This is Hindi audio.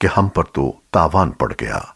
कि हम पर तो तावान पड़ गया।